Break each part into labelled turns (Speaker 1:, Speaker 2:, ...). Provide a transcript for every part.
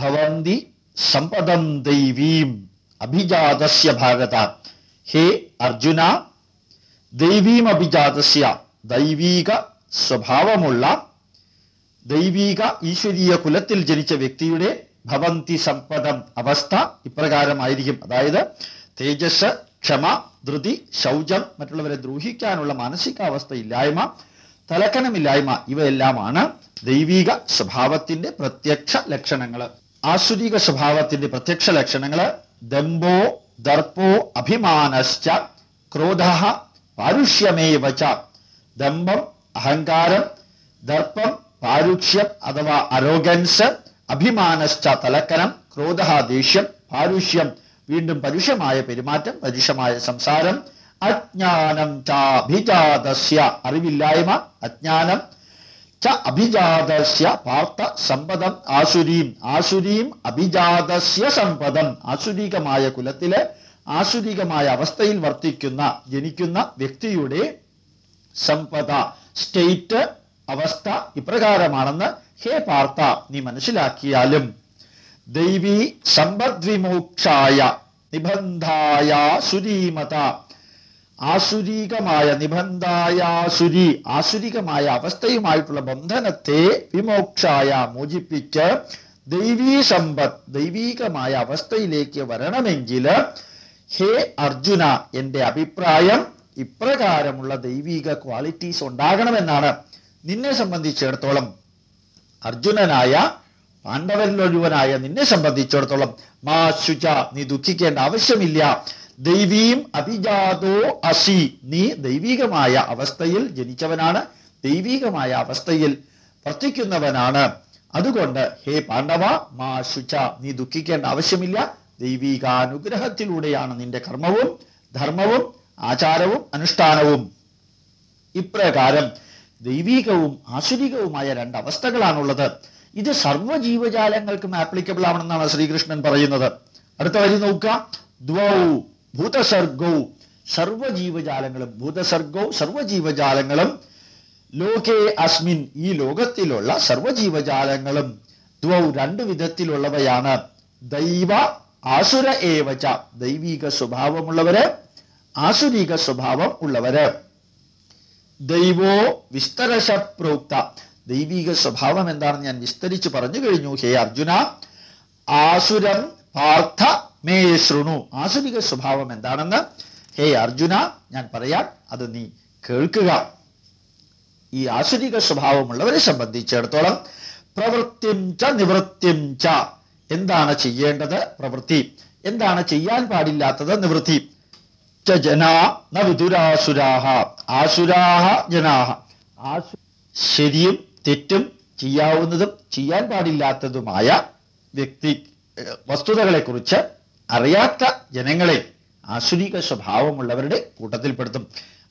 Speaker 1: ഭവന്തി സമ്പദം ദൈവീം അഭിജാതസ്യ ഭാഗത. ഹേ അർജുന ദൈവീം അഭിജാതസ്യ ദൈവീക സ്വഭാവമുള്ള ദൈവീക ഈശ്വരീയ കുലത്തിൽ ജനിച്ച വ്യക്തിയുടെ ഭവന്തി സമ്പദം അവസ്ഥ ഇപ്രകാരമായിരിക്കും. അതായത് തേജസ് ക്ഷമ ധൃതി ശൗചം മറ്റുള്ളവരെ ദ്രോഹിക്കാനുള്ള മാനസികാവസ്ഥ ഇല്ലായ്മ തലക്കനമില്ലായ്മ ഇവയെല്ലാമാണ് ദൈവിക സ്വഭാവത്തിന്റെ പ്രത്യക്ഷ ലക്ഷണങ്ങൾ ആസുരിക സ്വഭാവത്തിന്റെ പ്രത്യക്ഷ ലക്ഷണങ്ങൾ ദമ്പോ ദർപ്പോ അഭിമാനശ്ച ക്രോധ പാരുഷ്യമേവ ദമ്പം അഹങ്കാരം ദർപ്പം പാരുഷ്യം അഥവാ അരോഗൻസ് അഭിമാനശ്ച തലക്കനം ക്രോധ ദേഷ്യം പാരുഷ്യം വീണ്ടും പരുഷമായ പെരുമാറ്റം പരുഷമായ സംസാരം അജ്ഞാനം ചാഭിജാതസ്യ അറിവില്ലായ്മ അജ്ഞാനം ച അഭിജാതസ്യ പാർത്ഥ സമ്പദം ആശുരീം ആശുരീം അഭിജാതസ്യ സമ്പദം. ആശുരികമായ കുലത്തിലെ ആശുരികമായ അവസ്ഥയിൽ വർത്തിക്കുന്ന ജനിക്കുന്ന വ്യക്തിയുടെ സമ്പദ സ്റ്റേറ്റ് അവസ്ഥ ഇപ്രകാരമാണെന്ന് ഹേ പാർത്ഥ നീ മനസ്സിലാക്കിയാലും. ദൈവീ സമ്പദ്വിമോക്ഷായ നിബന്ധായ സുരീമത ആസുരീകമായ നിബന്ധായാസുരി ആസുരികമായ അവസ്ഥയുമായിട്ടുള്ള ബന്ധനത്തെ വിമോക്ഷായ മോചിപ്പിച്ച് ദൈവീ സമ്പത്ത് ദൈവീകമായ അവസ്ഥയിലേക്ക് വരണമെങ്കിൽ ഹേ അർജുന എന്റെ അഭിപ്രായം ഇപ്രകാരമുള്ള ദൈവീക ക്വാളിറ്റീസ് ഉണ്ടാകണമെന്നാണ്. നിന്നെ സംബന്ധിച്ചിടത്തോളം അർജുനനായ പാണ്ഡവരിലൊരുവനായ നിന്നെ സംബന്ധിച്ചിടത്തോളം മാ ശുച നീ ദുഃഖിക്കേണ്ട ആവശ്യമില്ല. ദൈവീം അഭിജാതോ അസി. നീ ദൈവികമായ അവസ്ഥയിൽ ജനിച്ചവനാണ്. ദൈവികമായ അവസ്ഥയിൽ വർത്തിക്കുന്നവനാണ്. അതുകൊണ്ട് ഹേ പാണ്ഡവ മാ ശുച നീ ദുഃഖിക്കേണ്ട ആവശ്യമില്ല. ദൈവികാനുഗ്രഹത്തിലൂടെയാണ് നിന്റെ കർമ്മവും ധർമ്മവും ആചാരവും അനുഷ്ഠാനവും. ഇപ്രകാരം ദൈവികവും ആസുരികവുമായ രണ്ട് അവസ്ഥകളാണുള്ളത്. ഇത് സർവജീവജാലങ്ങൾക്കും ആപ്ലിക്കബിൾ ആവണമെന്നാണ് ശ്രീകൃഷ്ണൻ പറയുന്നത്. അടുത്ത വരി നോക്കുക. ഭൂതസർഗൗ സർവജീവജാലങ്ങളും ഭൂതസർഗവും സർവജീവജാലങ്ങളും ലോകേ അസ്മിൻ ഈ ലോകത്തിലുള്ള സർവജീവജാലങ്ങളും ദ്വൗ രണ്ടു വിധത്തിലുള്ളവയാണ്. ദൈവ ആസുര ഏവച ദൈവിക സ്വഭാവമുള്ളവര് ആസുരീക സ്വഭാവം ഉള്ളവര്. ദൈവോ വിസ്തരശ പ്രോക്ത ദൈവിക സ്വഭാവം എന്താണെന്ന് ഞാൻ വിസ്തരിച്ച് പറഞ്ഞു കഴിഞ്ഞു. ഹേ അർജുന ആസുരം പാർത്ഥ മേ ശൃണു ആസുരിക സ്വഭാവം എന്താണെന്ന്? ഹേ അർജുന ഞാൻ പറയാം അത് നീ കേൾക്കുക. ഈ ആസുരിക സ്വഭാവമുള്ളവരെ സംബന്ധിച്ചിടത്തോളം പ്രവൃത്തിം ച നിവൃത്തിം ച. എന്താണ് ചെയ്യേണ്ടത്? പ്രവൃത്തി. എന്താണ് ചെയ്യാൻ പാടില്ലാത്തത്? നിവൃത്തി. ച ജനാ ന വിദുരാസുരാഹ ആസുരാഹ ജനാഹ. ആസു ശരിയും തെറ്റും ചെയ്യാവുന്നതും ചെയ്യാൻ പാടില്ലാത്തതുമായ വ്യക്തി വസ്തുതകളെ കുറിച്ച് അറിയാത്ത ജനങ്ങളെ ആസുരിക സ്വഭാവമുള്ളവരുടെ കൂട്ടത്തിൽപ്പെടുത്തും.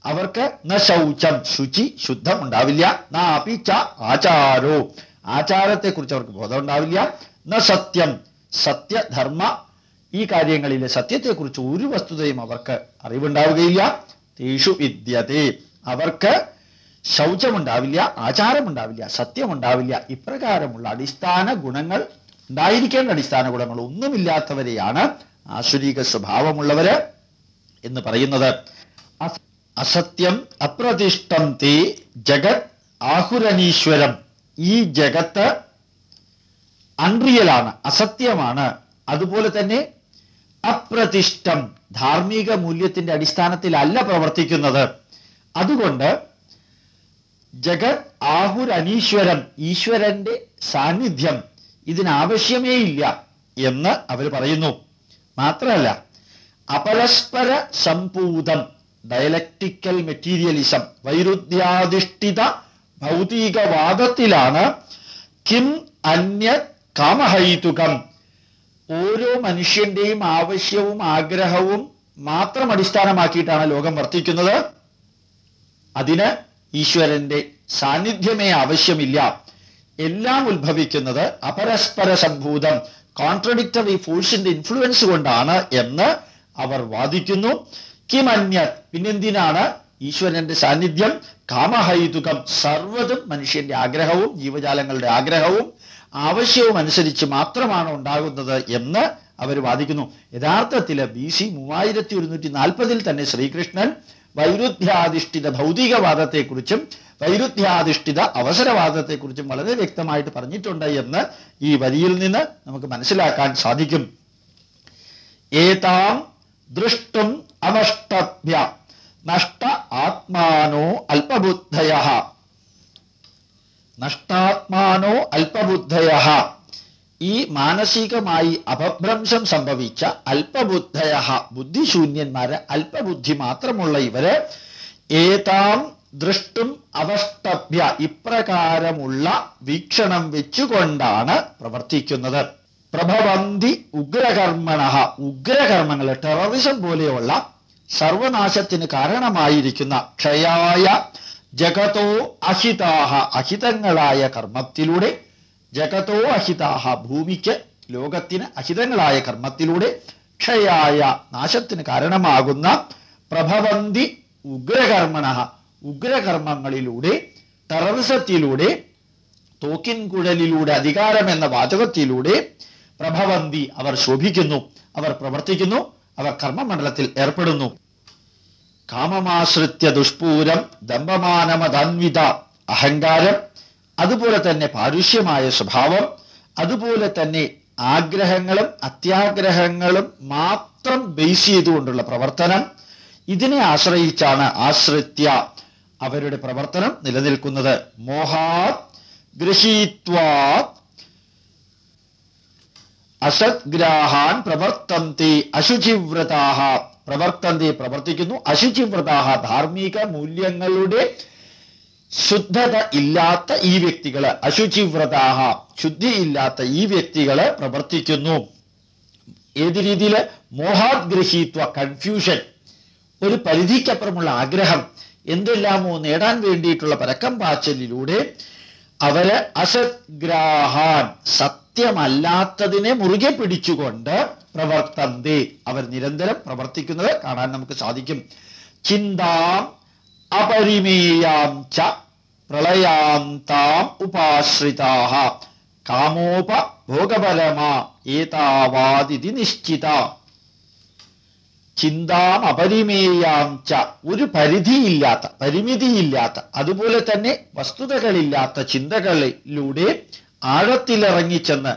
Speaker 1: അവർക്ക് ന ശൗചം ശുചി ശുദ്ധം ഉണ്ടാവില്ല. ന അപിച്ച ആചാരോ. ആചാരത്തെക്കുറിച്ച് അവർക്ക് ബോധം ഉണ്ടാവില്ല. ന സത്യം സത്യധർമ്മ. ഈ കാര്യങ്ങളിലെ സത്യത്തെക്കുറിച്ച് ഒരു വസ്തുതയും അവർക്ക് അറിവുണ്ടാവുകയില്ല. തേഷു വിദ്യതേ അവർക്ക് ശൗചമുണ്ടാവില്ല ആചാരമുണ്ടാവില്ല സത്യമുണ്ടാവില്ല. ഇപ്രകാരമുള്ള അടിസ്ഥാന ഗുണങ്ങൾ ഉണ്ടായിരിക്കേണ്ട അടിസ്ഥാന ഗുണങ്ങൾ ഒന്നുമില്ലാത്തവരെയാണ് ആശുരീക സ്വഭാവമുള്ളവര് എന്ന് പറയുന്നത്. അസ- അസത്യം അപ്രതിഷ്ഠം തേ ജഗത് ആഹുരനീശ്വരം. ഈ ജഗത്ത് അൺറിയലാണ് അസത്യമാണ്. അതുപോലെ തന്നെ അപ്രതിഷ്ഠം ധാർമ്മിക മൂല്യത്തിന്റെ അടിസ്ഥാനത്തിലല്ല പ്രവർത്തിക്കുന്നത്. അതുകൊണ്ട് ജഗത് ആഹുരനീശ്വരം ഈശ്വരന്റെ സാന്നിധ്യം ഇതിനാവശ്യമേ ഇല്ല എന്ന് അവർ പറയുന്നു. മാത്രമല്ല അപരസ്പര സംപൂതം ഡയലക്ടിക്കൽ മെറ്റീരിയലിസം വൈരുദ്ധ്യാധിഷ്ഠിത ഭൗതികവാദത്തിലാണ് കിം അന്യ കാമഹൈതുകം. ഓരോ മനുഷ്യന്റെയും ആവശ്യവും ആഗ്രഹവും മാത്രം അടിസ്ഥാനമാക്കിയിട്ടാണ് ലോകം വർത്തിക്കുന്നത്. അതിന് ഈശ്വരന്റെ സാന്നിധ്യമേ ആവശ്യമില്ല. എല്ലാം ഉത്ഭവിക്കുന്നത് അപരസ്പര സംഭൂതം കോൺട്രഡിക്ടറി ഫോഴ്സിന്റെ ഇൻഫ്ലുവൻസ് കൊണ്ടാണ് എന്ന് അവർ വാദിക്കുന്നു. കിമന്യ പിന്നെന്തിനാണ് ഈശ്വരന്റെ സാന്നിധ്യം? കാമഹൈതുകം സർവതും മനുഷ്യന്റെ ആഗ്രഹവും ജീവജാലങ്ങളുടെ ആഗ്രഹവും ആവശ്യവും അനുസരിച്ച് മാത്രമാണ് ഉണ്ടാകുന്നത് എന്ന് അവർ വാദിക്കുന്നു. യഥാർത്ഥത്തിൽ ബി സി മൂവായിരത്തി ഒരുന്നൂറ്റി നാൽപ്പതിൽ തന്നെ ശ്രീകൃഷ്ണൻ വൈരുദ്ധ്യാധിഷ്ഠിത ഭൗതികവാദത്തെക്കുറിച്ചും വൈരുദ്ധ്യാധിഷ്ഠിത അവസരവാദത്തെക്കുറിച്ചും വളരെ വ്യക്തമായിട്ട് പറഞ്ഞിട്ടുണ്ട് എന്ന് ഈ വരിയിൽ നിന്ന് നമുക്ക് മനസ്സിലാക്കാൻ സാധിക്കും. ഏതാം ദൃഷ്ടും അനഷ്ടഭ്യ നഷ്ട ആത്മാനോ അല്പബുദ്ധയ. നഷ്ടാത്മാനോ അല്പബുദ്ധയ. ഈ മാനസികമായി അപഭ്രംശം സംഭവിച്ച അല്പബുദ്ധയ. ബുദ്ധിശൂന്യന്മാര് അല്പബുദ്ധി മാത്രമുള്ള ഇവർ ഏതാം ദൃഷ്ടും അവഷ്ടഭ്യ ഇപ്രകാരമുള്ള വീക്ഷണം വെച്ചുകൊണ്ടാണ് പ്രവർത്തിക്കുന്നത്. പ്രഭവന്തി ഉഗ്രകർമ്മണ ഉഗ്രകർമ്മങ്ങൾ ടെററിസം പോലെയുള്ള സർവനാശത്തിന് കാരണമായിരിക്കുന്ന ക്ഷയായ ജഗതോ അഹിതാഹ അഹിതങ്ങളായ കർമ്മത്തിലൂടെ ജഗതോ അഹിതാഹ ഭൂമിക്ക് ലോകത്തിന് അഹിതങ്ങളായ കർമ്മത്തിലൂടെ ക്ഷയായ നാശത്തിന് കാരണമാകുന്ന പ്രഭവന്തി ഉഗ്രകർമ്മണ ഉഗ്രകർമ്മങ്ങളിലൂടെ ടെററിസത്തിലൂടെ തോക്കിൻ കുഴലിലൂടെ അധികാരം എന്ന വാചകത്തിലൂടെ പ്രഭവന്തി അവർ ശോഭിക്കുന്നു അവർ പ്രവർത്തിക്കുന്നു അവർ കർമ്മമണ്ഡലത്തിൽ ഏർപ്പെടുന്നു. കാമമാശ്രിത്യ ദുഷ്പൂരം ദമ്പമാനമതന്വിത അഹങ്കാരം അതുപോലെ തന്നെ പാരുഷ്യമായ സ്വഭാവം അതുപോലെ തന്നെ ആഗ്രഹങ്ങളും അത്യാഗ്രഹങ്ങളും മാത്രം ബേസ് ചെയ്തുകൊണ്ടുള്ള പ്രവർത്തനം. ഇതിനെ ആശ്രയിച്ചാണ് ആശ്രിത്യ അവരുടെ പ്രവർത്തനം നിലനിൽക്കുന്നത്. മോഹാ ഗൃഹീത്വാ അസദ്ഗ്രാഹാൻ പ്രവർത്തന്തി അശുചിവ്രതാഹ. പ്രവർത്തന്തി പ്രവർത്തിക്കുന്നു. അശുചിവ്രതാഹ ധാർമ്മിക മൂല്യങ്ങളുടെ ശുദ്ധത ഇല്ലാത്ത ഈ വ്യക്തികൾ. അശുചിവ്രതാഹ ശുദ്ധി ഇല്ലാത്ത ഈ വ്യക്തികൾ പ്രവർത്തിക്കുന്നു. ഏത് രീതിയിൽ മോഹാഗ്രഹീത്വ കൺഫ്യൂഷൻ. ഒരു പരിധിക്കപ്പുറമുള്ള ആഗ്രഹം. എന്തെല്ലാമോ നേടാൻ വേണ്ടിയിട്ടുള്ള പരക്കം പാച്ചലിലൂടെ അവർ അസദ്ഗ്രാഹാൻ സത്യമല്ലാത്തതിനെ മുറുകെ പിടിച്ചുകൊണ്ട് പ്രവർത്തന്തി. അവർ നിരന്തരം പ്രവർത്തിക്കുന്നത് കാണാൻ നമുക്ക് സാധിക്കും. ചിന്താം അപരിമേയാം ച പ്രളയാന്താം ഉപാശ്രിതാഹ. കാമോപ ഭോഗപരമാ ഏതാവാദിതി നിശ്ചിത. ചിന്താം അപരിമേയാം ച. ഒരു പരിധിയില്ലാത്ത പരിമിതിയില്ലാത്ത അതുപോലെ തന്നെ വസ്തുതകളില്ലാത്ത ചിന്തകളിലൂടെ ആഴത്തിലിറങ്ങിച്ചെന്ന്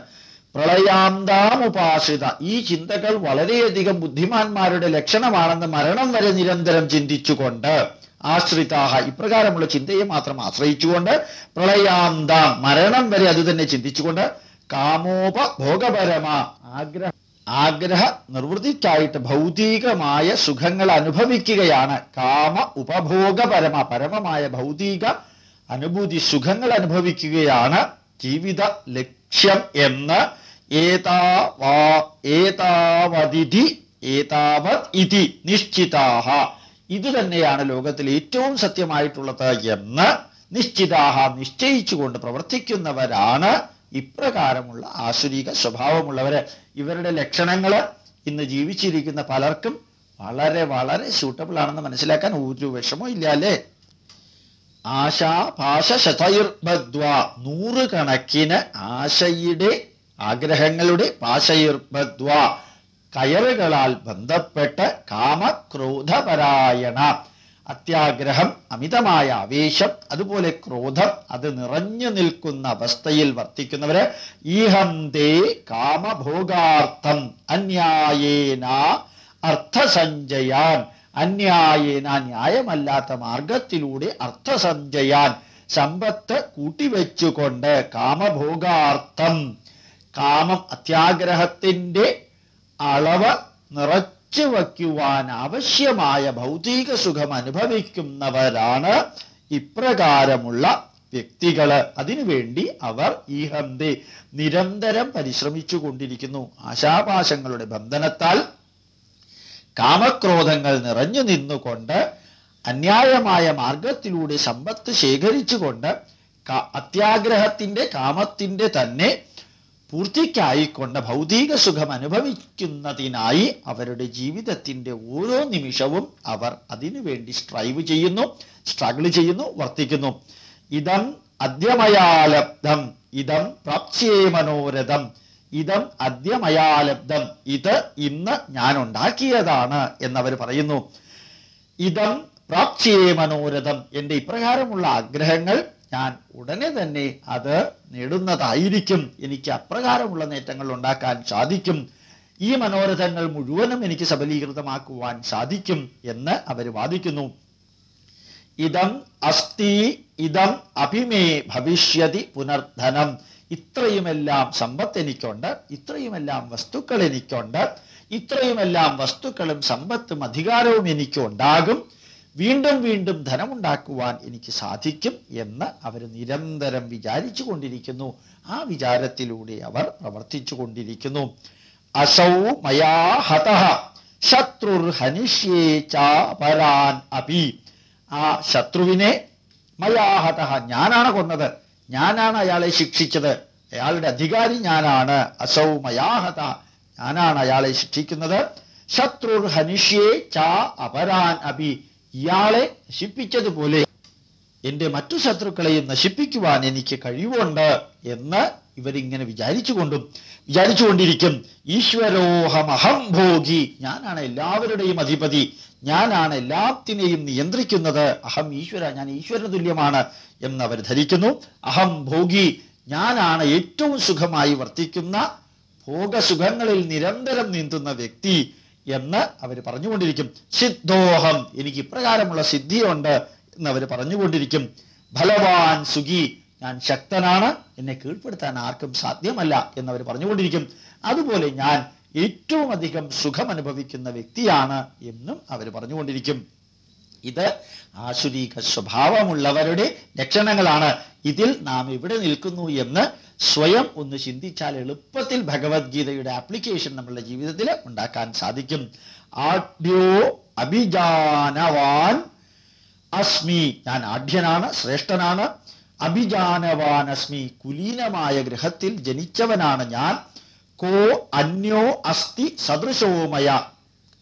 Speaker 1: പ്രളയാന്താമുപാസിത ഈ ചിന്തകൾ വളരെയധികം ബുദ്ധിമാന്മാരുടെ ലക്ഷണമാണെന്ന് മരണം വരെ നിരന്തരം ചിന്തിച്ചുകൊണ്ട് ആശ്രിതാഹ ഇപ്രകാരമുള്ള ചിന്തയെ മാത്രം ആശ്രയിച്ചുകൊണ്ട് പ്രളയാന്താം മരണം വരെ അത് തന്നെ ചിന്തിച്ചുകൊണ്ട് കാമോപഭോഗപരമാ ആഗ്രഹം ആഗ്രഹ നിർവൃത്തിക്കായിട്ട് ഭൗതികമായ സുഖങ്ങൾ അനുഭവിക്കുകയാണ്. കാമ ഉപഭോഗപരമ പരമമായ ഭൗതിക അനുഭൂതി സുഖങ്ങൾ അനുഭവിക്കുകയാണ്. ജീവിത ലക്ഷ്യം എന്ന് ഏതാവാ ഏതാവതിഥി ഏതാവത് ഇതി നിശ്ചിതാഹ. ഇത് തന്നെയാണ് ലോകത്തിൽ ഏറ്റവും സത്യമായിട്ടുള്ളത് എന്ന് നിശ്ചിതാഹ നിശ്ചയിച്ചുകൊണ്ട് പ്രവർത്തിക്കുന്നവരാണ് ഇപ്രകാരമുള്ള ആസുരിക സ്വഭാവമുള്ളവര് ഇവരുടെ ലക്ഷണങ്ങൾ ഇന്ന് ജീവിച്ചിരിക്കുന്ന പലർക്കും വളരെ വളരെ സ്യൂട്ടബിൾ ആണെന്ന് മനസ്സിലാക്കാൻ ഒരു വിഷമോ ഇല്ല അല്ലേ? ശതയുർബദ്വ നൂറുകണക്കിന് ആശയുടെ ആഗ്രഹങ്ങളുടെ പാശയുർബദ്വ കയറുകളാൽ ബന്ധപ്പെട്ട് കാമക്രോധപരായണ. അത്യാഗ്രഹം അമിതമായ ആവേശം അതുപോലെ ക്രോധം അത് നിറഞ്ഞു നിൽക്കുന്ന അവസ്ഥയിൽ വർത്തിക്കുന്നവര് ഈഹന്തേ കാമഭോഗാർത്ഥം അന്യായേന അർത്ഥസഞ്ചയാൻ. അന്യായേന ന്യായമല്ലാത്ത മാർഗത്തിലൂടെ അർത്ഥസഞ്ചയാൻ. സമ്പത്ത് കൂട്ടിവെച്ചുകൊണ്ട് കാമഭോഗാർത്ഥം. കാമം അത്യാഗ്രഹത്തിന്റെ അളവ് നിറച്ചു വയ്ക്കുവാൻ ആവശ്യമായ ഭൗതിക സുഖം അനുഭവിക്കുന്നവരാണ് ഇപ്രകാരമുള്ള വ്യക്തികൾ. അതിനുവേണ്ടി അവർ ഈഹന്തെ നിരന്തരം പരിശ്രമിച്ചു കൊണ്ടിരിക്കുന്നു ആശാപാശങ്ങളുടെ ബന്ധനത്താൽ കാമക്രോധങ്ങൾ നിറഞ്ഞു നിന്നുകൊണ്ട് അന്യായമായ മാർഗത്തിലൂടെ സമ്പത്ത് ശേഖരിച്ചുകൊണ്ട് അത്യാഗ്രഹത്തിന്റെ കാമത്തിന്റെ തന്നെ പൂർത്തിക്കായിക്കൊണ്ട് ഭൗതിക സുഖം അനുഭവിക്കുന്നതിനായി അവരുടെ ജീവിതത്തിന്റെ ഓരോ നിമിഷവും അവർ അതിനുവേണ്ടി സ്ട്രൈവ് ചെയ്യുന്നു സ്ട്രഗിൾ ചെയ്യുന്നു വർത്തിക്കുന്നു. ഇതം അദ്യമയാലബ്ധം ഇതം പ്രാപ്സ്യേ മനോരഥം ഇതം അദ്യമയാലബ്ധം ഇത് ഇന്ന് ഞാൻ ഉണ്ടാക്കിയതാണ് എന്നവർ പറയുന്നു. ഇതം പ്രാപ്സ്യേ മനോരഥം എന്റെ ഇപ്രകാരമുള്ള ആഗ്രഹങ്ങൾ ഞാൻ ഉടനെ തന്നെ അത് നേടുന്നതായിരിക്കും. എനിക്ക് അപ്രകാരമുള്ള നേട്ടങ്ങൾ ഉണ്ടാക്കാൻ സാധിക്കും. ഈ മനോരഥങ്ങൾ മുഴുവനും എനിക്ക് സബലീകൃതമാക്കുവാൻ സാധിക്കും എന്ന് അവർ വാദിക്കുന്നു. ഇതം അസ്തി ഇതം അഭിമേ ഭവിഷ്യതി പുനർധനം. ഇത്രയുമെല്ലാം സമ്പത്ത് എനിക്കുണ്ട് ഇത്രയുമെല്ലാം വസ്തുക്കൾ എനിക്കുണ്ട് ഇത്രയുമെല്ലാം വസ്തുക്കളും സമ്പത്തും അധികാരവും എനിക്കുണ്ടാകും. വീണ്ടും വീണ്ടും ധനമുണ്ടാക്കുവാൻ എനിക്ക് സാധിക്കും എന്ന് അവർ നിരന്തരം വിചാരിച്ചു കൊണ്ടിരിക്കുന്നു. ആ വിചാരത്തിലൂടെ അവർ പ്രവർത്തിച്ചു കൊണ്ടിരിക്കുന്നു. അസൗ മയാ ഹതഃ ശത്രുർ ഹനിഷ്യേ ചാപരാൻ അപി. ആ ശത്രുവിനെ മയാഹത ഞാനാണ് കൊന്നത്. ഞാനാണ് അയാളെ ശിക്ഷിച്ചത്. അയാളുടെ അധികാരി ഞാനാണ്. അസൗ മയാഹത ഞാനാണ് അയാളെ ശിക്ഷിക്കുന്നത്. ശത്രുർ ഹനിഷ്യേ ചാ അപരാൻ അപി. ഇയാളെ നശിപ്പിച്ചതുപോലെ എന്റെ മറ്റു ശത്രുക്കളെയും നശിപ്പിക്കുവാൻ എനിക്ക് കഴിവുണ്ട് എന്ന് ഇവരിങ്ങനെ വിചാരിച്ചുകൊണ്ടും വിചാരിച്ചുകൊണ്ടിരിക്കും. ഈശ്വരോഹമഹം ഭോഗി ഞാനാണ് എല്ലാവരുടെയും അധിപതി. ഞാനാണ് എല്ലാത്തിനെയും നിയന്ത്രിക്കുന്നത്. അഹം ഈശ്വര ഞാൻ ഈശ്വര തുല്യമാണ് എന്ന് അവർ ധരിക്കുന്നു. അഹം ഭോഗി ഞാനാണ് ഏറ്റവും സുഖമായി വർത്തിക്കുന്ന ഭോഗസുഖങ്ങളിൽ നിരന്തരം നീന്തുന്ന വ്യക്തി. എന്ന് അവർ പറഞ്ഞുകൊണ്ടിരിക്കും. സിദ്ധോഹം. എനിക്ക് ഇപ്രകാരമുള്ള സിദ്ധിയുണ്ട് എന്ന് അവർ പറഞ്ഞുകൊണ്ടിരിക്കും. ഫലവാൻ സുഖി ഞാൻ ശക്തനാണ്. എന്നെ കീഴ്പ്പെടുത്താൻ ആർക്കും സാധ്യമല്ല എന്നവർ പറഞ്ഞുകൊണ്ടിരിക്കും. അതുപോലെ ഞാൻ ഏറ്റവും അധികം സുഖം അനുഭവിക്കുന്ന വ്യക്തിയാണ് എന്നും അവർ പറഞ്ഞുകൊണ്ടിരിക്കും. ഇത് ആശുരീക സ്വഭാവമുള്ളവരുടെ ലക്ഷണങ്ങളാണ്. ഇതിൽ നാം ഇവിടെ നിൽക്കുന്നു എന്ന് സ്വയം ഒന്ന് ചിന്തിച്ചാൽ എളുപ്പത്തിൽ ഭഗവത്ഗീതയുടെ ആപ്ലിക്കേഷൻ നമ്മളുടെ ജീവിതത്തിൽ ഉണ്ടാക്കാൻ സാധിക്കും. ആഢ്യോ അഭിജാനവാൻ അസ്മി. ഞാൻ ആഢ്യനാണ് ശ്രേഷ്ഠനാണ്. അഭിജാനവാൻ അസ്മി കുലീനമായ ഗ്രഹത്തിൽ ജനിച്ചവനാണ് ഞാൻ. കോ അന്യോ അസ്തി സദൃശോമയ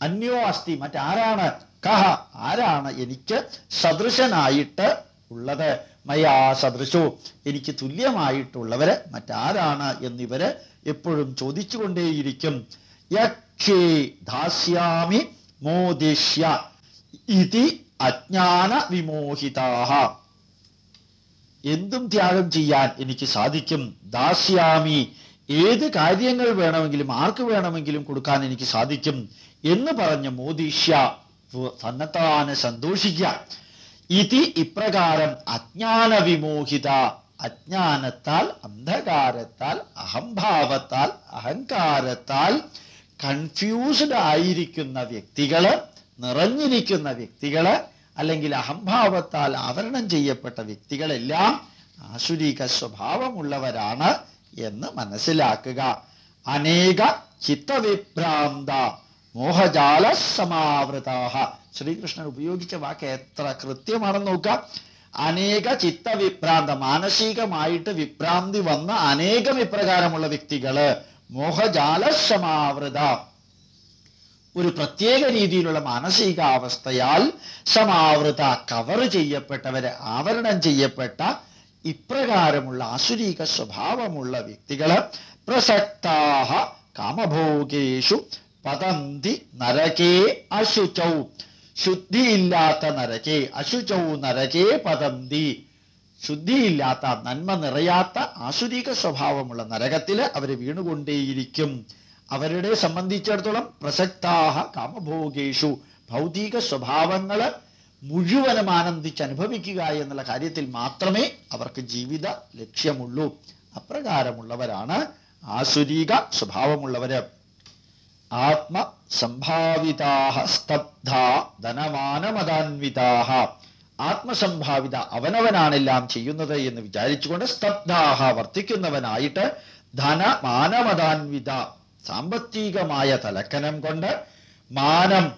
Speaker 1: അന്യോ അസ്തി മറ്റാരാണ്? കഹ. ആരാണ്? എനിക്ക് സദൃശനായിട്ട് ഉള്ളത്. മയാ സദൃശോ. എനിക്ക് തുല്യമായിട്ടുള്ളവര് മറ്റാരാണ് എന്നിവര് എപ്പോഴും ചോദിച്ചുകൊണ്ടേയിരിക്കും. യക്ഷേ ദാസ്യാമി മോദിഷ്യ ഇതി അജ്ഞാന വിമോഹിതാഹ. എന്തും ത്യാഗം ചെയ്യാൻ എനിക്ക് സാധിക്കും. ദാസ്യാമി ഏത് കാര്യങ്ങൾ വേണമെങ്കിലും ആർക്ക് വേണമെങ്കിലും കൊടുക്കാൻ എനിക്ക് സാധിക്കും എന്ന് പറഞ്ഞ മോദിഷ്യ തന്നെത്താനെ സന്തോഷിക്കുക. ഇതി ഇപ്രകാരം അജ്ഞാന വിമോഹിത അജ്ഞാനത്താൽ അന്ധകാരത്താൽ അഹംഭാവത്താൽ അഹങ്കാരത്താൽ കൺഫ്യൂസ്ഡ് ആയിരിക്കുന്ന വ്യക്തികൾ നിറഞ്ഞിരിക്കുന്ന വ്യക്തികൾ അല്ലെങ്കിൽ അഹംഭാവത്താൽ ആവരണം ചെയ്യപ്പെട്ട വ്യക്തികളെല്ലാം ആസുരിക സ്വഭാവമുള്ളവരാണ് എന്ന് മനസ്സിലാക്കുക. അനേക ചിത്തവിഭ്രാന്ത മോഹജാല സമാവൃതാഹ ശ്രീകൃഷ്ണൻ ഉപയോഗിച്ച വാക്ക് എത്ര കൃത്യമാണെന്ന് നോക്കുക. അനേക ചിത്തവിഭ്രാന്ത മാനസികമായിട്ട് വിഭ്രാന്തി വന്ന അനേകം ഇപ്രകാരമുള്ള വ്യക്തികൾ മോഹജാല സമാവൃത ഒരു പ്രത്യേക രീതിയിലുള്ള മാനസികാവസ്ഥയാൽ സമാവൃത കവർ ചെയ്യപ്പെട്ടവര് ആവരണം ചെയ്യപ്പെട്ട ഇപ്രകാരമുള്ള ആസുരീക സ്വഭാവമുള്ള വ്യക്തികൾ പ്രസക്താഹ കാമഭോഗേഷു പതന്തി നരകേ അശുചൗ. ശുദ്ധിയില്ലാത്ത നരകേ അശുചൗ നരകേ പതന്തി. ശുദ്ധിയില്ലാത്ത നന്മ നിറയാത്ത ആസുരിക സ്വഭാവമുള്ള നരകത്തിൽ അവർ വീണുകൊണ്ടേയിരിക്കും. അവരുടെ സംബന്ധിച്ചിടത്തോളം പ്രസക്താഹ കാമഭോഗേഷു. ഭൗതിക സ്വഭാവങ്ങൾ മുഴുവനും ആനന്ദിച്ച് അനുഭവിക്കുക എന്നുള്ള കാര്യത്തിൽ മാത്രമേ അവർക്ക് ജീവിത ലക്ഷ്യമുള്ളൂ. അപ്രകാരമുള്ളവരാണ് ആസുരീക സ്വഭാവമുള്ളവര്. ആത്മസംഭാവിതാഹ സ്തബ്ധ ധനമാനമതാൻവിതാഹ ആത്മസംഭാവിത അവനവനാണെല്ലാം ചെയ്യുന്നത് എന്ന് വിചാരിച്ചുകൊണ്ട് സ്തബ്ധാഹ വർത്തിക്കുന്നവനായിട്ട് ധനമാനമതാൻവിത സാമ്പത്തികമായ തലക്കനം കൊണ്ട് മാനം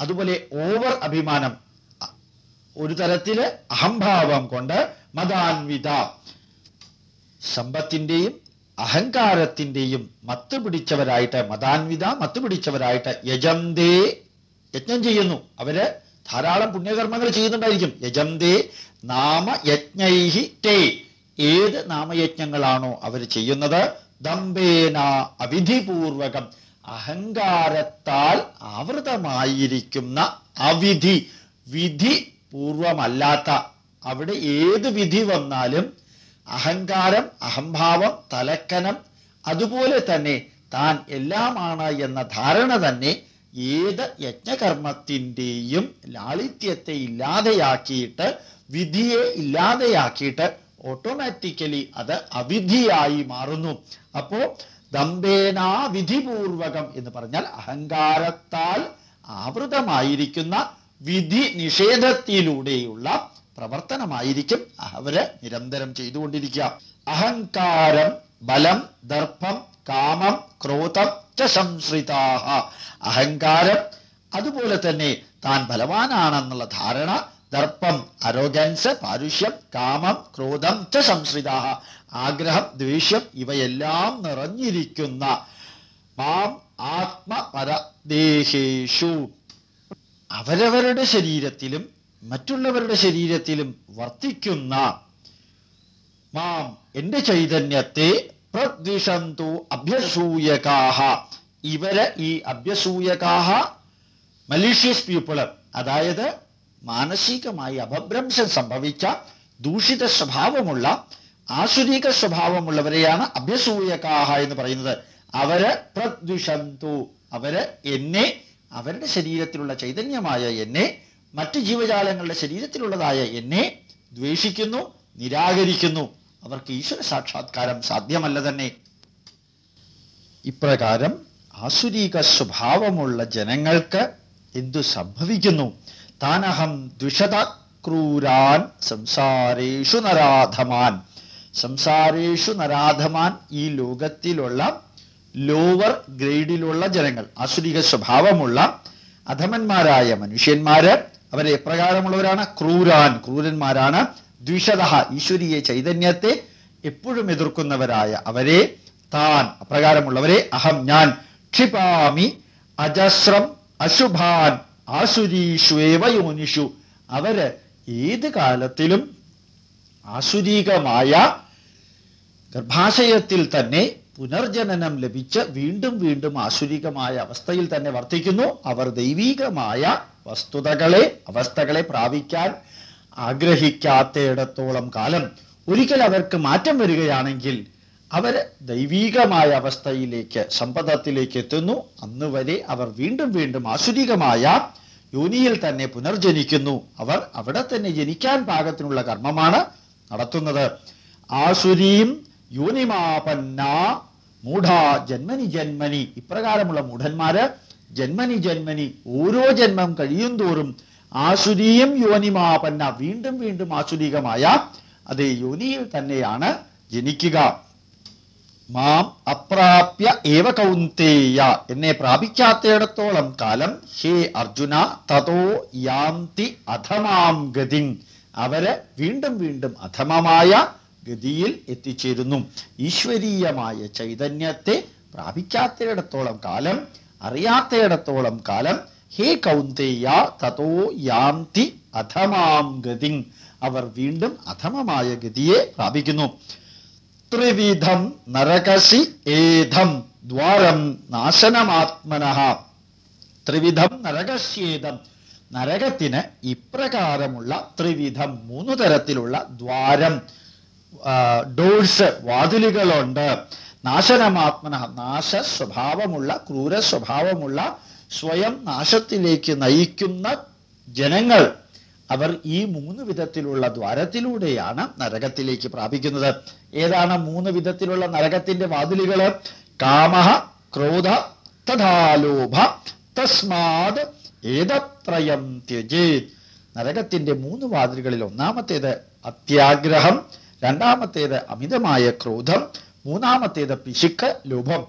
Speaker 1: അതുപോലെ ഓവർ അഭിമാനം ഒരു തരത്തിൽ അഹംഭാവം കൊണ്ട് മതാൻവിത സമ്പത്തിന്റെയും അഹങ്കാരത്തിന്റെയും മത്ത് പിടിച്ചവരായിട്ട് മതാൻവിത മത്ത് പിടിച്ചവരായിട്ട് യജന്തേ യജ്ഞം ചെയ്യുന്നു. അവർ ധാരാളം പുണ്യകർമ്മങ്ങൾ ചെയ്യുന്നുണ്ടായിരിക്കും. യജന്തേ നാമ യജ്ഞൈഹി തേ. ഏത് നാമയജ്ഞങ്ങളാണോ അവർ ചെയ്യുന്നത്? ദമ്പേന അവിധിപൂർവകം. അഹങ്കാരത്താൽ ആവൃതമായിരിക്കുന്ന അവിധി. വിധി പൂർവമല്ലാത്ത അവിടെ ഏത് വിധി വന്നാലും അഹങ്കാരം അഹംഭാവം തലക്കനം അതുപോലെ തന്നെ താൻ എല്ലാമാണ് എന്ന ധാരണ തന്നെ ഏത് യജ്ഞകർമ്മത്തിന്റെയും ലാളിത്യത്തെ ഇല്ലാതെയാക്കിയിട്ട് വിധിയെ ഇല്ലാതെയാക്കിയിട്ട് ഓട്ടോമാറ്റിക്കലി അത് അവിധിയായി മാറുന്നു. അപ്പോ ദമ്പേനാ വിധിപൂർവകം എന്ന് പറഞ്ഞാൽ അഹങ്കാരത്താൽ ആവൃതമായിരിക്കുന്ന വിധി നിഷേധത്തിലൂടെയുള്ള പ്രവർത്തനമായിരിക്കും. അവർ നിരന്തരം ചെയ്തുകൊണ്ടിരിക്കുക. അഹങ്കാരം ബലം ദർഭം കാമം ക്രോധം ച സംശ്രിതാഹ. അഹങ്കാരം അതുപോലെ തന്നെ താൻ ബലവാനാണെന്നുള്ള ധാരണ ദർപ്പം അരോഗൻസ് പാരുഷ്യം കാമം ക്രോധം ച സംശ്രിതാഹ. ആഗ്രഹം ദ്വേഷ്യം ഇവയെല്ലാം നിറഞ്ഞിരിക്കുന്ന മാം ആത്മപരദേഹേഷു. അവരവരുടെ ശരീരത്തിലും മറ്റുള്ളവരുടെ ശരീരത്തിലും വർത്തിക്കുന്ന മാം എന്റെ ചൈതന്യത്തെ പ്രദ്വിഷന്തു അഭ്യസൂയകാഹ. ഇവർ ഈ അഭ്യസൂയകാഹ മലീഷ്യസ് പീപ്പിൾ അതായത് മാനസികമായി അപഭ്രംശം സംഭവിച്ച ദൂഷിത സ്വഭാവമുള്ള ആസുരീക സ്വഭാവമുള്ളവരെയാണ് അഭ്യസൂയകാഹ എന്ന് പറയുന്നത്. അവർ പ്രദ്വിഷന്തു അവർ എന്നെ അവരുടെ ശരീരത്തിലുള്ള ചൈതന്യമായ എന്നെ മറ്റു ജീവജാലങ്ങളുടെ ശരീരത്തിലുള്ളതായ എന്നെ ദ്വേഷിക്കുന്നു നിരാകരിക്കുന്നു. അവർക്ക് ഈശ്വര സാക്ഷാത്കാരം സാധ്യമല്ല തന്നെ. ഇപ്രകാരം ആസുരീക സ്വഭാവമുള്ള ജനങ്ങൾക്ക് എന്തു സംഭവിക്കുന്നു? താനഹം ദ്വിഷത ക്രൂരാൻ സംസാരേഷു നരാധമാൻ. സംസാരേഷു നരാധമാൻ ഈ ലോകത്തിലുള്ള ലോവർ ഗ്രേഡിലുള്ള ജനങ്ങൾ ആസുരിക സ്വഭാവമുള്ള അധമന്മാരായ മനുഷ്യന്മാര് അവരെ എപ്രകാരമുള്ളവരാണ്? ക്രൂരാൻ. ക്രൂരന്മാരാണ്. ദ്വിഷത ഈശ്വരീയ ചൈതന്യത്തെ എപ്പോഴും എതിർക്കുന്നവരായ അവരെ താൻ. അപ്രകാരമുള്ളവരെ അഹം ഞാൻ. ക്ഷിപാമി അജസ്രം അശുഭാൻ ആസുരീഷ്വേവ യോനിഷു അവർ ഏത് കാലത്തിലും ആസുരീകമായ ഗർഭാശയത്തിൽ തന്നെ പുനർജനനം ലഭിച്ച് വീണ്ടും വീണ്ടും ആസുരികമായ അവസ്ഥയിൽ തന്നെ വർത്തിക്കുന്നു. അവർ ദൈവീകമായ വസ്തുതകളെ അവസ്ഥകളെ പ്രാപിക്കാൻ ആഗ്രഹിക്കാത്തയിടത്തോളം കാലം ഒരിക്കൽ അവർക്ക് മാറ്റം വരികയാണെങ്കിൽ അവർ ദൈവീകമായ അവസ്ഥയിലേക്ക് സമ്പദത്തിലേക്ക് എത്തുന്നു. അന്ന് വരെ അവർ വീണ്ടും വീണ്ടും ആസുരികമായ യോനിയിൽ തന്നെ പുനർജനിക്കുന്നു. അവർ അവിടെ തന്നെ ജനിക്കാൻ പാകത്തിനുള്ള കർമ്മമാണ് നടത്തുന്നത്. ആസുരീം യോനിമാപന്ന മൂഢ ജന്മനി ജന്മനി. ഇപ്രകാരമുള്ള മൂഢന്മാര് ജന്മനി ജന്മനി ഓരോ ജന്മം കഴിയും തോറും ആശുരീയം യോനിമാപന്ന വീണ്ടും വീണ്ടും ആശുരീകമായ അതേ യോനിയിൽ തന്നെയാണ് ജനിക്കുക. മാം അപ്രാപ്യ ഏവ കൗന്തേയ എന്നെ പ്രാപിക്കാത്തയിടത്തോളം കാലം ഹേ അർജുന തതോ യാന്തി അധമാം ഗതി. അവർ വീണ്ടും വീണ്ടും അധമമായ ഗതിയിൽ എത്തിച്ചേരുന്നു. ഈശ്വരീയമായ ചൈതന്യത്തെ പ്രാപിക്കാത്തയിടത്തോളം കാലം അറിയാത്തയിടത്തോളം കാലം ഹേ കൗന്തേയ തതോ യാന്തി അധമാം ഗതിം. അവർ വീണ്ടും അധമമായ ഗതിയെ പ്രാപിക്കുന്നു. ത്രിവിധം നരകശി ഏധം ദ്വാരം നാശനമാത്മന. ത്രിവിധം നരകശ്യേതം. നരകത്തിന് ഇപ്രകാരമുള്ള ത്രിവിധം മൂന്ന് തരത്തിലുള്ള ദ്വാരം ഡോഴ്സ് വാതിലുകളുണ്ട്. നാശനമാത്മന നാശ സ്വഭാവമുള്ള ക്രൂര സ്വഭാവമുള്ള സ്വയം നാശത്തിലേക്ക് നയിക്കുന്ന ജനങ്ങൾ അവർ ഈ മൂന്ന് വിധത്തിലുള്ള ദ്വാരത്തിലൂടെയാണ് നരകത്തിലേക്ക് പ്രാപിക്കുന്നത്. ഏതാണ് മൂന്ന് വിധത്തിലുള്ള നരകത്തിന്റെ വാതിലുകൾ കാമ ക്രോധ തഥാലോഭ തസ്മാത് ഏതത്രയം ത്യജേത് നരകത്തിന്റെ മൂന്ന് വാതിലുകളിൽ ഒന്നാമത്തേത് അത്യാഗ്രഹം രണ്ടാമത്തേത് അമിതമായ ക്രോധം മൂന്നാമത്തേത് പിശുക്ക് ലോഭം.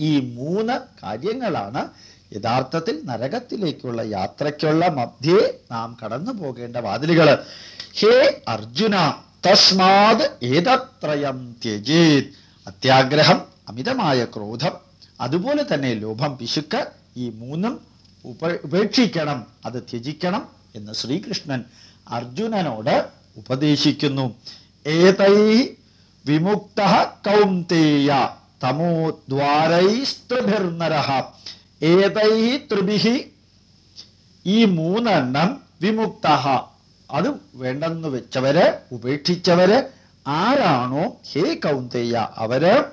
Speaker 1: ഈ മൂന്ന് കാര്യങ്ങളാണ് യഥാർത്ഥത്തിൽ നരകത്തിലേക്കുള്ള യാത്രയ്ക്കുള്ള മധ്യേ നാം കടന്നു പോകേണ്ട വാതിലുകൾ. ഹേ അർജുന തസ്മാത് ഏതത്രയം ത്യജേത്. അത്യാഗ്രഹം അമിതമായ ക്രോധം അതുപോലെ തന്നെ ലോഭം പിശുക്ക് ഈ മൂന്നും ഉപ ഉപേക്ഷിക്കണം അത് ത്യജിക്കണം എന്ന് ശ്രീകൃഷ്ണൻ അർജുനനോട് ഉപദേശിക്കുന്നു. ഏതൈ വിമുക്ത കൗന്തേയ തമോ ദ്വാരൈസ്ത്രിഭിർനര ഏതൈ ത്രിഭിഹി ഈ മൂന്നെണ്ണം വിമുക്ത അത് വേണ്ടെന്ന് വെച്ചവര് ഉപേക്ഷിച്ചവര് ആരാണോ? ഹേ കൗന്തേയ അവർ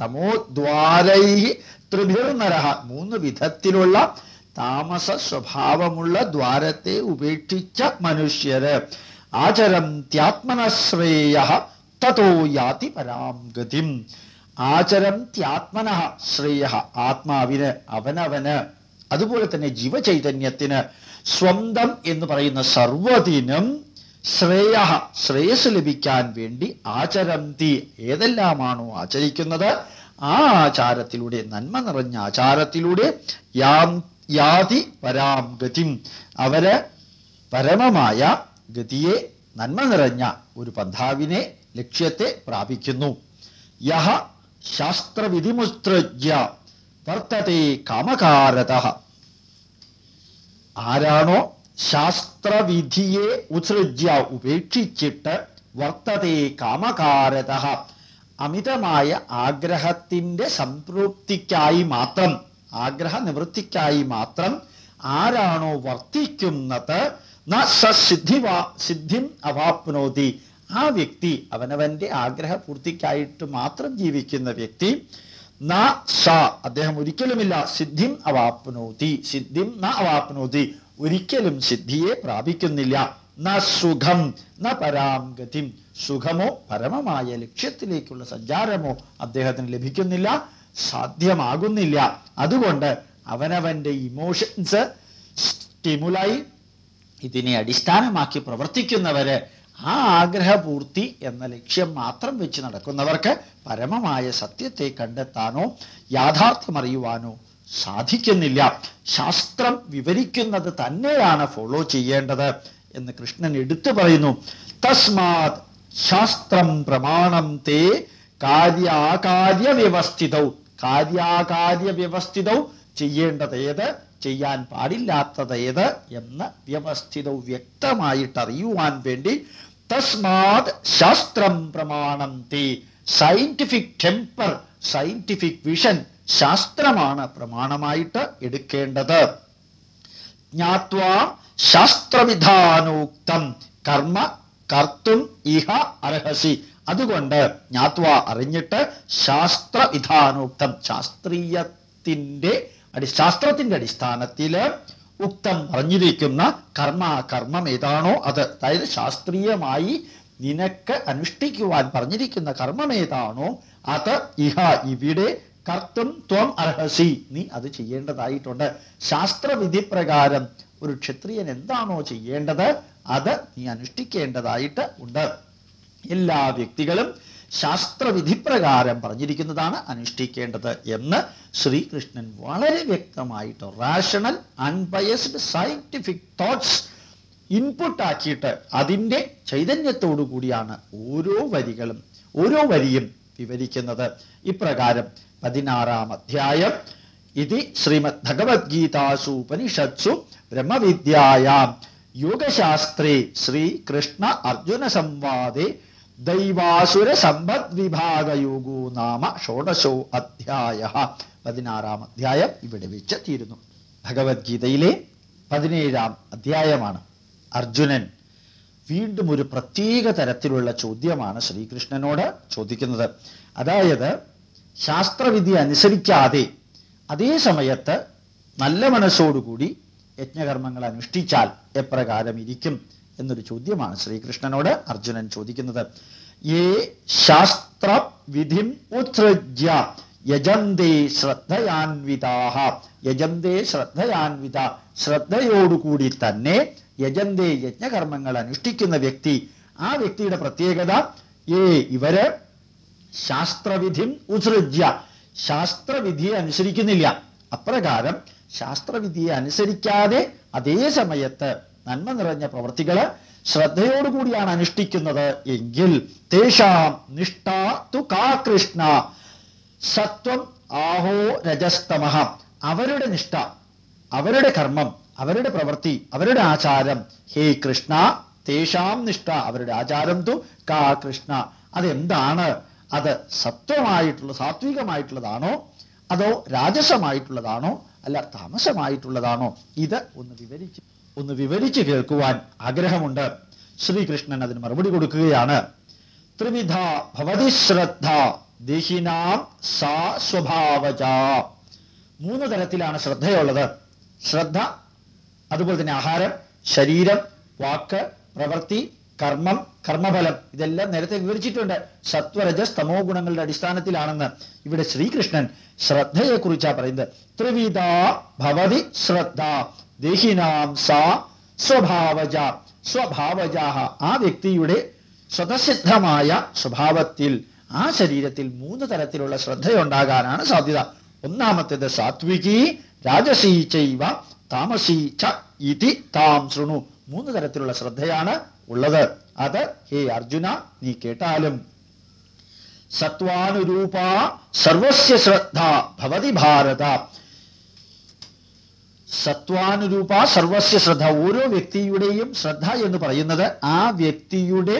Speaker 1: തമോദ്വാരൈ ത്രിഭിർനരഹ മൂന്ന് വിധത്തിലുള്ള താമസ സ്വഭാവമുള്ള ദ്വാരത്തെ ഉപേക്ഷിച്ച മനുഷ്യര്. ആചരന്ത്യാത്മനശ്രേയ തതോ യാതി പരാം ഗതിം. ആചരന്ത്യാത്മന ശ്രേയ. ആത്മാവിന് അവനവന്. അതുപോലെ തന്നെ ജീവചൈതന്യത്തിന് സ്വന്തം എന്ന് പറയുന്ന സർവതിനും ശ്രേയ ശ്രേയസ് ലഭിക്കാൻ വേണ്ടി ആചരന്തി. ഏതെല്ലാമാണോ ആചരിക്കുന്നത്? ആ ആചാരത്തിലൂടെ നന്മ നിറഞ്ഞ ആചാരത്തിലൂടെ യാതി പരാം ഗതിം. അവർ പരമമായ ഗതിയെ നന്മ നിറഞ്ഞ ഒരു പന്ഥാവിനെ ലക്ഷ്യത്തെ പ്രാപിക്കുന്നു. യഹ ശാസ്ത്രവിധിമുസ്തൃജ്യ വർത്തത്തെ കാമകാരത. ആരാണോ ശാസ്ത്രവിധിയെ ഉത്സൃജ്യ ഉപേക്ഷിച്ചിട്ട് വർത്തത്തെ കാമകാരത. അമിതമായ ആഗ്രഹത്തിന്റെ സംതൃപ്തിക്കായി മാത്രം ആഗ്രഹ നിവൃത്തിക്കായി മാത്രം ആരാണോ വർത്തിക്കുന്നത് സിദ്ധിം അവാപ്നോതി. ആ വ്യക്തി അവനവന്റെ ആഗ്രഹ പൂർത്തിക്കായിട്ട് മാത്രം ജീവിക്കുന്ന വ്യക്തി ന അദ്ദേഹം ഒരിക്കലുമില്ല സിദ്ധിം അവാപ്നോതി സിദ്ധിം ന അവാപ്നോതി ഒരിക്കലും സിദ്ധിയെ പ്രാപിക്കുന്നില്ല. ന സുഖം ന പരാം ഗതിം സുഖമോ പരമമായ ലക്ഷ്യത്തിലേക്കുള്ള സഞ്ചാരമോ അദ്ദേഹത്തിന് ലഭിക്കുന്നില്ല സാധ്യമാകുന്നില്ല. അതുകൊണ്ട് അവനവന്റെ ഇമോഷൻസ് സ്റ്റിമുലായി ഇതിനെ അടിസ്ഥാനമാക്കി പ്രവർത്തിക്കുന്നവര് ആ ആഗ്രഹപൂർത്തി എന്ന ലക്ഷ്യം മാത്രം വെച്ച് നടക്കുന്നവർക്ക് പരമമായ സത്യത്തെ കണ്ടെത്താനോ യാഥാർത്ഥ്യമറിയുവാനോ സാധിക്കുന്നില്ല. ശാസ്ത്രം വിവരിക്കുന്നത് തന്നെയാണ് ഫോളോ ചെയ്യേണ്ടത് എന്ന് കൃഷ്ണൻ എടുത്തു പറയുന്നു. തസ്മാത് ശാസ്ത്രം പ്രമാണം തേ കാര്യാകാര്യ വ്യവസ്ഥിതൗ കാര്യാകാര്യ വ്യവസ്ഥിതൗ ചെയ്യേണ്ടത് ഏത്? ചെയ്യാൻ പാടില്ലാത്തത് ഏത് എന്ന് വ്യവസ്ഥിതവും വ്യക്തമായിട്ട് അറിയുവാൻ വേണ്ടി തസ്മാത് ശാസ്ത്രം പ്രമാണം തേ സയന്റിഫിക് ടെമ്പർ സയന്റിഫിക് വിഷൻ ശാസ്ത്രമാണ് പ്രമാണമായിട്ട് എടുക്കേണ്ടത്. ജ്ഞാത്വാ ശാസ്ത്രവിധാനോക്തം. കർമ്മ കർത്തും ഇഹ അർഹസി. അതുകൊണ്ട് ജ്ഞാത്വ അറിഞ്ഞിട്ട് ശാസ്ത്രവിധാനോക്തം. ശാസ്ത്രീയത്തിന്റെ അടി ശാസ്ത്രത്തിന്റെ അടിസ്ഥാനത്തിൽ ഉക്തം പറഞ്ഞിരിക്കുന്ന കർമ്മ കർമ്മം ഏതാണോ അത്. അതായത് ശാസ്ത്രീയമായി നിനക്ക് അനുഷ്ഠിക്കുവാൻ പറഞ്ഞിരിക്കുന്ന കർമ്മം ഏതാണോ അത് ഇഹ ഇവിടെ കർത്തും ത്വം അർഹസി. നീ അത് ചെയ്യേണ്ടതായിട്ടുണ്ട്. ശാസ്ത്രവിധി പ്രകാരം ഒരു ക്ഷത്രിയൻ എന്താണോ ചെയ്യേണ്ടത് അത് നീ അനുഷ്ഠിക്കേണ്ടതായിട്ട് ഉണ്ട്. എല്ലാ വ്യക്തികളും ശാസ്ത്രവിധി പ്രകാരം പറഞ്ഞിരിക്കുന്നതാണ് അനുഷ്ഠിക്കേണ്ടത് എന്ന് ശ്രീകൃഷ്ണൻ വളരെ വ്യക്തമായിട്ട് rational unbiased scientific thoughts input ആക്കിയിട്ട് അതിന്റെ ചൈതന്യത്തോടു കൂടിയാണ് ഓരോ വരികളും ഓരോ വരിയും വിവരിക്കുന്നത്. ഇപ്രകാരം പതിനാറാം അധ്യായം. ഇത് ശ്രീമദ് ഭഗവത്ഗീതാസു ഉപനിഷത്സു ബ്രഹ്മവിദ്യായാം. യോഗശാസ്ത്രേ ശ്രീകൃഷ്ണ അർജുന സംവാദേ ദൈവാസുര സമ്പദ് നാമ ഷോഡശോ അധ്യായ. പതിനാറാം അധ്യായം ഇവിടെ വെച്ച് തീരുന്നു ഭഗവത്ഗീതയിലെ പതിനേഴാം അധ്യായമാണ്. അർജുനൻ വീണ്ടും ഒരു പ്രത്യേക തരത്തിലുള്ള ചോദ്യമാണ് ശ്രീകൃഷ്ണനോട് ചോദിക്കുന്നത്. അതായത് ശാസ്ത്രവിധി അനുസരിക്കാതെ അതേ സമയത്ത് നല്ല മനസ്സോടുകൂടി യജ്ഞകർമ്മങ്ങൾ അനുഷ്ഠിച്ചാൽ എപ്രകാരം ഇരിക്കും? എന്നൊരു ചോദ്യമാണ് ശ്രീകൃഷ്ണനോട് അർജുനൻ ചോദിക്കുന്നത്. ഏ ശാസ്ത്ര വിധിം ഉത്സൃജ്യ യജന്തേ ശ്രദ്ധയാൻവിതാഹ യജന്തേ ശ്രദ്ധയാൻവിത ശ്രദ്ധയോടുകൂടി തന്നെ യജന്തേ യജ്ഞകർമ്മങ്ങൾ അനുഷ്ഠിക്കുന്ന വ്യക്തി. ആ വ്യക്തിയുടെ പ്രത്യേകത ഏ ഇവർ ശാസ്ത്രവിധിം ഉത്സൃജ്യ ശാസ്ത്രവിധിയെ അനുസരിക്കുന്നില്ല. അപ്രകാരം ശാസ്ത്രവിധിയെ അനുസരിക്കാതെ അതേ സമയത്ത് നന്മ നിറഞ്ഞ പ്രവൃത്തികൾ ശ്രദ്ധയോടുകൂടിയാണ് അനുഷ്ഠിക്കുന്നത് എങ്കിൽ തേഷാം നിഷ്ഠ തു കാ കൃഷ്ണ സത്വം ആഹോ രജസ്തമഹ. അവരുടെ നിഷ്ഠ അവരുടെ കർമ്മം അവരുടെ പ്രവൃത്തി അവരുടെ ആചാരം. ഹേ കൃഷ്ണ തേഷാം നിഷ്ഠ അവരുടെ ആചാരം തു കാ കൃഷ്ണ. അതെന്താണ്? അത് സത്വമായിട്ടുള്ള സാത്വികമായിട്ടുള്ളതാണോ? അതോ രാജസമായിട്ടുള്ളതാണോ? അല്ല താമസമായിട്ടുള്ളതാണോ? ഇത് ഒന്ന് വിവരിച്ച് ഒന്ന് വിവരിച്ച് കേൾക്കുവാൻ ആഗ്രഹമുണ്ട്. ശ്രീകൃഷ്ണൻ അതിന് മറുപടി കൊടുക്കുകയാണ്. ത്രിവിധ ഭവതി ശ്രദ്ധ ദേഹിനാം സാ സ്വഭാവജ. മൂന്ന് തരത്തിലാണ് ശ്രദ്ധയുള്ളത്. ശ്രദ്ധ അതുപോലെ തന്നെ ആഹാരം ശരീരം വാക്ക് പ്രവൃത്തി കർമ്മം കർമ്മഫലം. ഇതെല്ലാം നേരത്തെ വിവരിച്ചിട്ടുണ്ട്. സത്വരജസ് തമോ ഗുണങ്ങളുടെ അടിസ്ഥാനത്തിലാണെന്ന് ഇവിടെ ശ്രീകൃഷ്ണൻ ശ്രദ്ധയെ കുറിച്ചാണ് പറയുന്നത്. ത്രിവിധ ഭവതി ശ്രദ്ധ. ദേഹിനാം സാ സ്വഭാവജ സ്വഭാവജാഹ ആ വ്യക്തിയുടെ സ്വതസിദ്ധമായ സ്വഭാവത്തിൽ ആ ശരീരത്തിൽ മൂന്ന് തരത്തിലുള്ള ശ്രദ്ധയുണ്ടാകാനാണ് സാധ്യത. ഒന്നാമത്തേത് സാത്വികി രാജസീ ചൈവ താമസീ ച ഇതി താം ശൃണു. മൂന്ന് തരത്തിലുള്ള ശ്രദ്ധയാണ് ഉള്ളത്. അത് ഹേ അർജുന നീ കേട്ടാലും. സത്വാനുരൂപ സർവസ്യ ശ്രദ്ധ ഭവതി ഭാരത. സത്വാനുരൂപ സർവസ്യ ശ്രദ്ധ. ഓരോ വ്യക്തിയുടെയും ശ്രദ്ധ എന്ന് പറയുന്നത് ആ വ്യക്തിയുടെ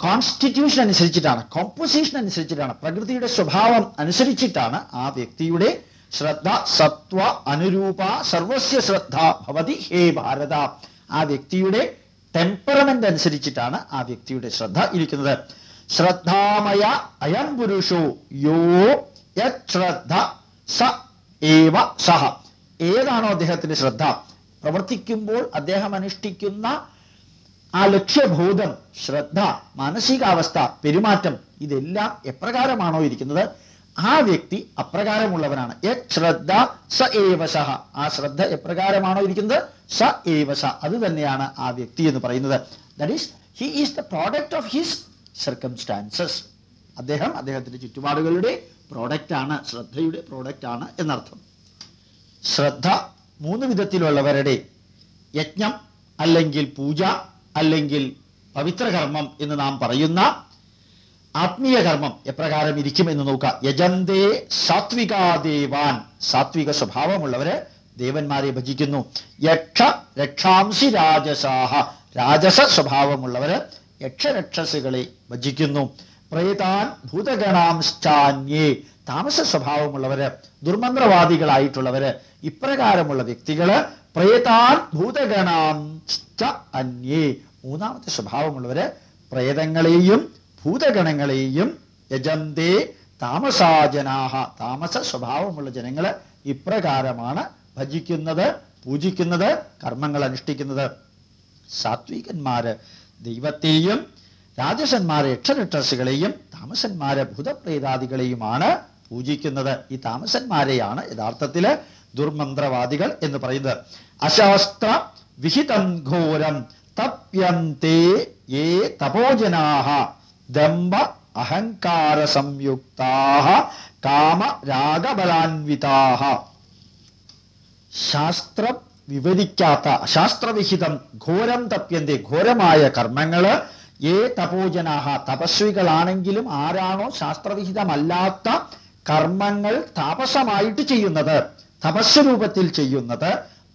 Speaker 1: കോൺസ്റ്റിറ്റ്യൂഷൻ അനുസരിച്ചിട്ടാണ് കോമ്പോസിഷൻ അനുസരിച്ചിട്ടാണ് പ്രകൃതിയുടെ സ്വഭാവം അനുസരിച്ചിട്ടാണ് ആ വ്യക്തിയുടെ ശ്രദ്ധ. സത്വ അനുരൂപ സർവസ്യ ശ്രദ്ധ ഭവതി ഹേ ഭാരത. ആ വ്യക്തിയുടെ ടെമ്പറമെന്റ് അനുസരിച്ചിട്ടാണ് ആ വ്യക്തിയുടെ ശ്രദ്ധ ഇരിക്കുന്നത്. ശ്രദ്ധാമയ അയം പുരുഷോ യോ യശ്രദ്ധ സ ഏവ സഹ. ഏതാണോ അദ്ദേഹത്തിന്റെ ശ്രദ്ധ? പ്രവർത്തിക്കുമ്പോൾ അദ്ദേഹം അനുഷ്ഠിക്കുന്ന ആ ലക്ഷ്യബോധം ശ്രദ്ധ മാനസികാവസ്ഥ പെരുമാറ്റം ഇതെല്ലാം എപ്രകാരമാണോ ഇരിക്കുന്നത്? ആ വ്യക്തി അപ്രകാരമുള്ളവനാണ്. ശ്രദ്ധ സ ഏവശ ആ ശ്രദ്ധ എപ്രകാരമാണോ ഇരിക്കുന്നത്? സ ഏവശ അത് തന്നെയാണ് ആ വ്യക്തി എന്ന് പറയുന്നത്. That is he is the product of his circumstances അദ്ദേഹം അദ്ദേഹത്തിന്റെ ചുറ്റുപാടുകളുടെ ആണ് ശ്രദ്ധയുടെ പ്രോഡക്റ്റ് ആണ് എന്നർത്ഥം. ശ്രദ്ധ മൂന്ന് വിധത്തിലുള്ളവരുടെ യജ്ഞം അല്ലെങ്കിൽ പൂജ അല്ലെങ്കിൽ പവിത്രകർമ്മം എന്ന് നാം പറയുന്ന ആത്മീയ കർമ്മം എപ്രകാരം ഇരിക്കും എന്ന് നോക്കുക. യജന്തേ സാത്വികാദേവാൻ സാത്വിക സ്വഭാവമുള്ളവര് ദേവന്മാരെ ഭജിക്കുന്നു. യക്ഷ രക്ഷാംസി രാജസാഹ. രാജസ സ്വഭാവമുള്ളവര് യക്ഷരക്ഷസുകളെ ഭജിക്കുന്നു. പ്രേതാൻ ഭൂതഗണാംശ്ചാന്യേ. താമസ സ്വഭാവമുള്ളവര് ദുർമന്ത്രവാദികളായിട്ടുള്ളവര് ഇപ്രകാരമുള്ള വ്യക്തികൾ പ്രേതാൻ ഭൂതഗണാംശ്ച അന്യേ. മൂന്നാമത്തെ സ്വഭാവമുള്ളവര് പ്രേതങ്ങളെയും ഭൂതഗണങ്ങളെയും യജന്തേ. താമസാജനാഹ. താമസ സ്വഭാവമുള്ള ജനങ്ങൾ ഇപ്രകാരമാണ് ഭജിക്കുന്നത് പൂജിക്കുന്നത് കർമ്മങ്ങൾ അനുഷ്ഠിക്കുന്നത്. സാത്വികന്മാര് ദൈവത്തെയും രാജസന്മാരെ യക്ഷരക്ഷസുകളെയും താമസന്മാരെ ഭൂതപ്രേതാദികളെയുമാണ് പൂജിക്കുന്നത് ഈ താമസന്മാരെയാണ്. യഥാർത്ഥത്തിൽ ദുർമന്ത്രവാദികൾ എന്ന് പറയുന്നത്. അശാസ്ത്ര വിഹിതം ഘോരം തപ്യന്തേ ഏ തപോജനാഹ ദമ്പ അഹങ്കാര സംയുക്താഹ കാമ രാഗബലാൻവിതാഹ. ശാസ്ത്രം വിവരിക്കാത്ത ശാസ്ത്രവിഹിതം ഘോരം തപ്യന്തെ ഘോരമായ കർമ്മങ്ങൾ ഏ തപോജനാഹ തപസ്വികളാണെങ്കിലും ആരാണോ ശാസ്ത്രവിഹിതമല്ലാത്ത കർമ്മങ്ങൾ താപസമായിട്ട് ചെയ്യുന്നത് തപസ് രൂപത്തിൽ ചെയ്യുന്നത്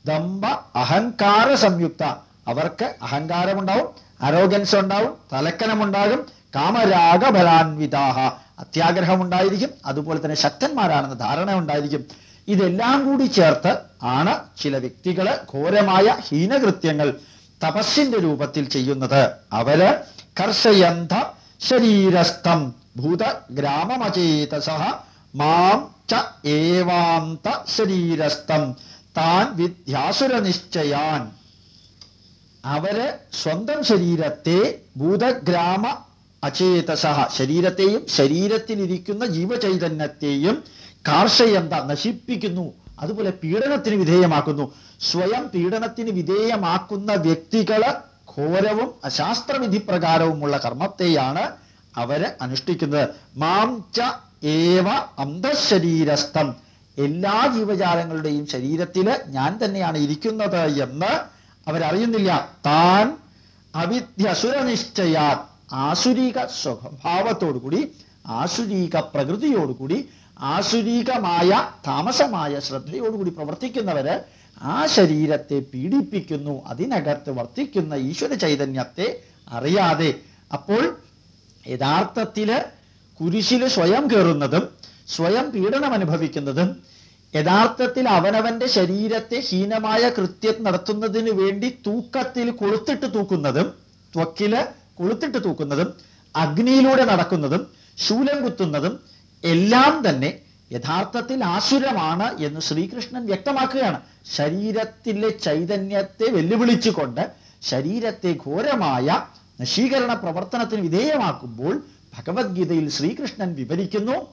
Speaker 1: ദമ്പ അഹങ്കാര സംയുക്ത. അവർക്ക് അഹങ്കാരമുണ്ടാവും അരോഗൻസ് ഉണ്ടാവും തലക്കനമുണ്ടാകും കാമരാഗബലാൻവിതാഹ. അത്യാഗ്രഹം ഉണ്ടായിരിക്കും അതുപോലെ തന്നെ ശക്തന്മാരാണെന്ന് ധാരണ ഉണ്ടായിരിക്കും ഇതെല്ലാം കൂടി ചേർത്ത് ആണ് ചില വ്യക്തികൾ ഘോരമായ ഹീനകൃത്യങ്ങൾ തപസ്സിന്റെ രൂപത്തിൽ ചെയ്യുന്നത്. അവർ കർഷയന്ത ശരീരസ്ഥം ഭൂതഗ്രാമമചേതസ മാം ച ഏവാന്ത ശരീരസ്ഥം. താൻ വിദ്യാസുര നിശ്ചയാൻ അവർ സ്വന്തം ശരീരത്തെ ഭൂതഗ്രാമ അചേതസ ശരീരത്തെയും ശരീരത്തിലിരിക്കുന്ന ജീവചൈതന്യത്തെയും കാർഷയന്ത നശിപ്പിക്കുന്നു. അതുപോലെ പീഡനത്തിന് വിധേയമാക്കുന്നു. സ്വയം പീഡനത്തിന് വിധേയമാക്കുന്ന വ്യക്തികൾ ഘോരവും അശാസ്ത്രവിധി പ്രകാരവുമുള്ള കർമ്മത്തെയാണ് അവർ അനുഷ്ഠിക്കുന്നത്. മാം ച ഏവ അന്തശരീരസ്ഥം എല്ലാ ജീവജാലങ്ങളുടെയും ശരീരത്തിൽ ഞാൻ തന്നെയാണ് ഇരിക്കുന്നത് എന്ന് അവരറിയുന്നില്ല. താൻ അവിദ്യസുരനിശ്ചയാ ആസുരീക സ്വഭാവത്തോടുകൂടി ആസുരീക പ്രകൃതിയോടുകൂടി ആസുരീകമായ താമസമായ ശ്രദ്ധയോടുകൂടി പ്രവർത്തിക്കുന്നവര് ആ ശരീരത്തെ പീഡിപ്പിക്കുന്നു. അതിനകത്ത് വർത്തിക്കുന്ന ഈശ്വര ചൈതന്യത്തെ അറിയാതെ. അപ്പോൾ യഥാർത്ഥത്തിൽ കുരിശിൽ സ്വയം കയറുന്നതും സ്വയം പീഡനം അനുഭവിക്കുന്നതും യഥാർത്ഥത്തിൽ അവനവന്റെ ശരീരത്തെ ഹീനമായ കൃത്യം നടത്തുന്നതിന് വേണ്ടി തൂക്കത്തിൽ കൊളുത്തിട്ട് തൂക്കുന്നതും ത്വക്കിൽ കൊളുത്തിട്ട് തൂക്കുന്നതും അഗ്നിയിലൂടെ നടക്കുന്നതും ശൂലം കുത്തുന്നതും എല്ലാം തന്നെ യഥാർത്ഥത്തിൽ ആസുരമാണ് എന്ന് ശ്രീകൃഷ്ണൻ വ്യക്തമാക്കുകയാണ്. ശരീരത്തിലെ ചൈതന്യത്തെ വെല്ലുവിളിച്ചുകൊണ്ട് ശരീരത്തെ ഘോരമായ നശീകരണ പ്രവർത്തനത്തിന് വിധേയമാക്കുമ്പോൾ ഭഗവത്ഗീതയിൽ ശ്രീകൃഷ്ണൻ വിവരിക്കുന്നു.